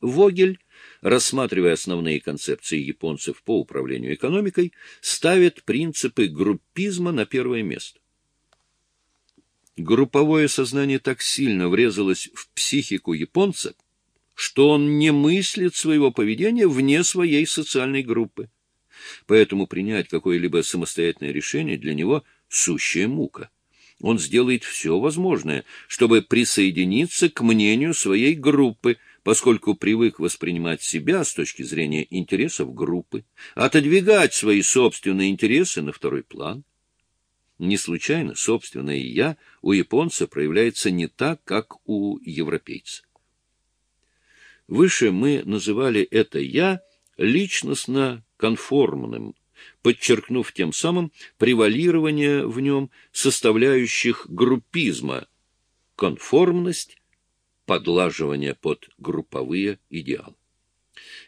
Вогель, рассматривая основные концепции японцев по управлению экономикой, ставит принципы группизма на первое место. Групповое сознание так сильно врезалось в психику японца, что он не мыслит своего поведения вне своей социальной группы. Поэтому принять какое-либо самостоятельное решение для него – сущая мука. Он сделает все возможное, чтобы присоединиться к мнению своей группы, поскольку привык воспринимать себя с точки зрения интересов группы, отодвигать свои собственные интересы на второй план. Не случайно собственное «я» у японца проявляется не так, как у европейца. Выше мы называли это «я» личностно-конформным, подчеркнув тем самым превалирование в нем составляющих группизма, конформность, подлаживание под групповые идеалы.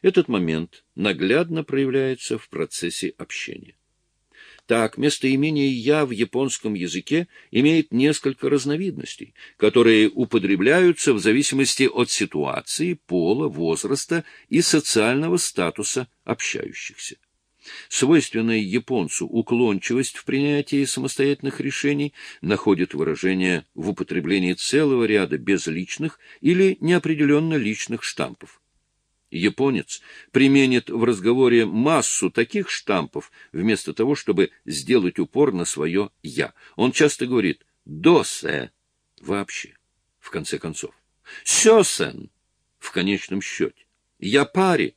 Этот момент наглядно проявляется в процессе общения. Так, местоимение «я» в японском языке имеет несколько разновидностей, которые употребляются в зависимости от ситуации, пола, возраста и социального статуса общающихся. Свойственная японцу уклончивость в принятии самостоятельных решений находит выражение в употреблении целого ряда безличных или неопределенно личных штампов. Японец применит в разговоре массу таких штампов, вместо того, чтобы сделать упор на свое «я». Он часто говорит «досе» вообще, в конце концов, «сёсен» в конечном счете, «я пари»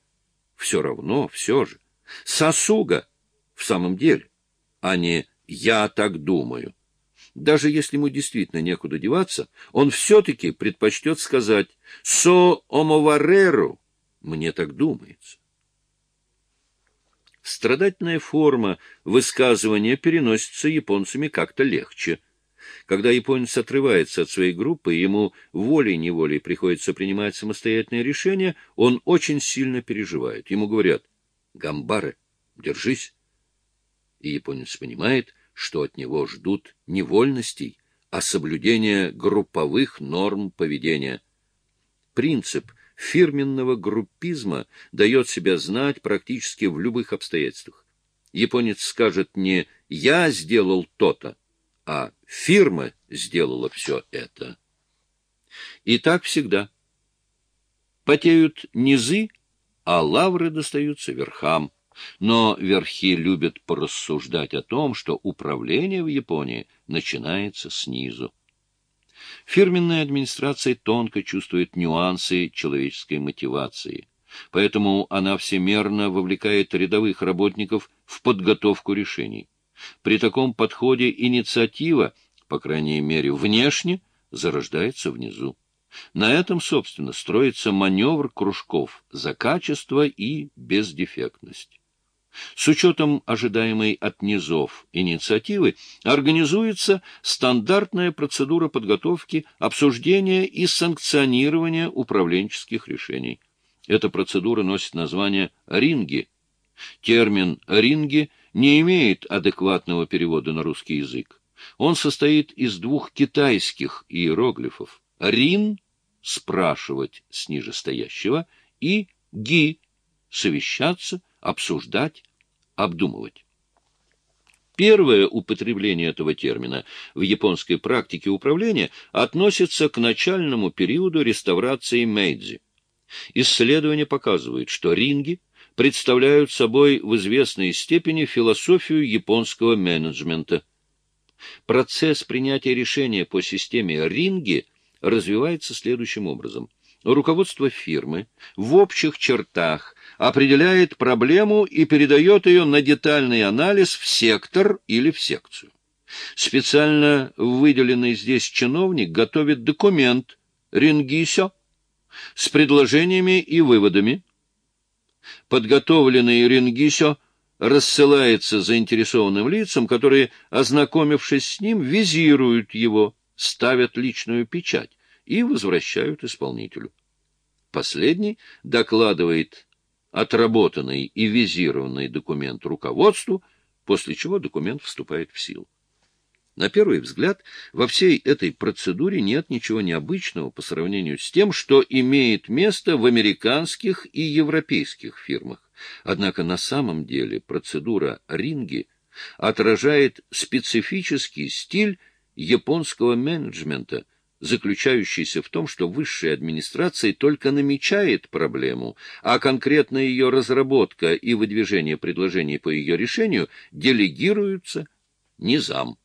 все равно, все же, «сосуга» в самом деле, а не «я так думаю». Даже если ему действительно некуда деваться, он все-таки предпочтет сказать «со омовареру» Мне так думается. Страдательная форма высказывания переносится японцами как-то легче. Когда японец отрывается от своей группы, ему волей-неволей приходится принимать самостоятельные решения, он очень сильно переживает. Ему говорят «Гамбары, держись». И японец понимает, что от него ждут не вольностей, а соблюдения групповых норм поведения. Принцип – фирменного группизма дает себя знать практически в любых обстоятельствах. Японец скажет не «я сделал то-то», а «фирма сделала все это». И так всегда. Потеют низы, а лавры достаются верхам. Но верхи любят порассуждать о том, что управление в Японии начинается снизу. Фирменная администрация тонко чувствует нюансы человеческой мотивации, поэтому она всемерно вовлекает рядовых работников в подготовку решений. При таком подходе инициатива, по крайней мере внешне, зарождается внизу. На этом, собственно, строится маневр кружков за качество и бездефектность. С учетом ожидаемой от низов инициативы организуется стандартная процедура подготовки, обсуждения и санкционирования управленческих решений. Эта процедура носит название «ринги». Термин «ринги» не имеет адекватного перевода на русский язык. Он состоит из двух китайских иероглифов «рин» — спрашивать с нижестоящего и «ги» — совещаться, обсуждать, обдумывать. Первое употребление этого термина в японской практике управления относится к начальному периоду реставрации Мэйдзи. Исследования показывают, что ринги представляют собой в известной степени философию японского менеджмента. Процесс принятия решения по системе ринги развивается следующим образом – руководство фирмы в общих чертах определяет проблему и передает ее на детальный анализ в сектор или в секцию. Специально выделенный здесь чиновник готовит документ «Рингисё» с предложениями и выводами. Подготовленный «Рингисё» рассылается заинтересованным лицам, которые, ознакомившись с ним, визируют его, ставят личную печать и возвращают исполнителю. Последний докладывает отработанный и визированный документ руководству, после чего документ вступает в силу. На первый взгляд, во всей этой процедуре нет ничего необычного по сравнению с тем, что имеет место в американских и европейских фирмах. Однако на самом деле процедура ринги отражает специфический стиль японского менеджмента, заключающийся в том, что высшая администрация только намечает проблему, а конкретно ее разработка и выдвижение предложений по ее решению делегируются низам.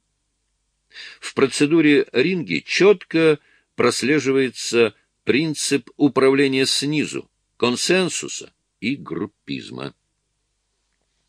В процедуре ринги четко прослеживается принцип управления снизу, консенсуса и группизма.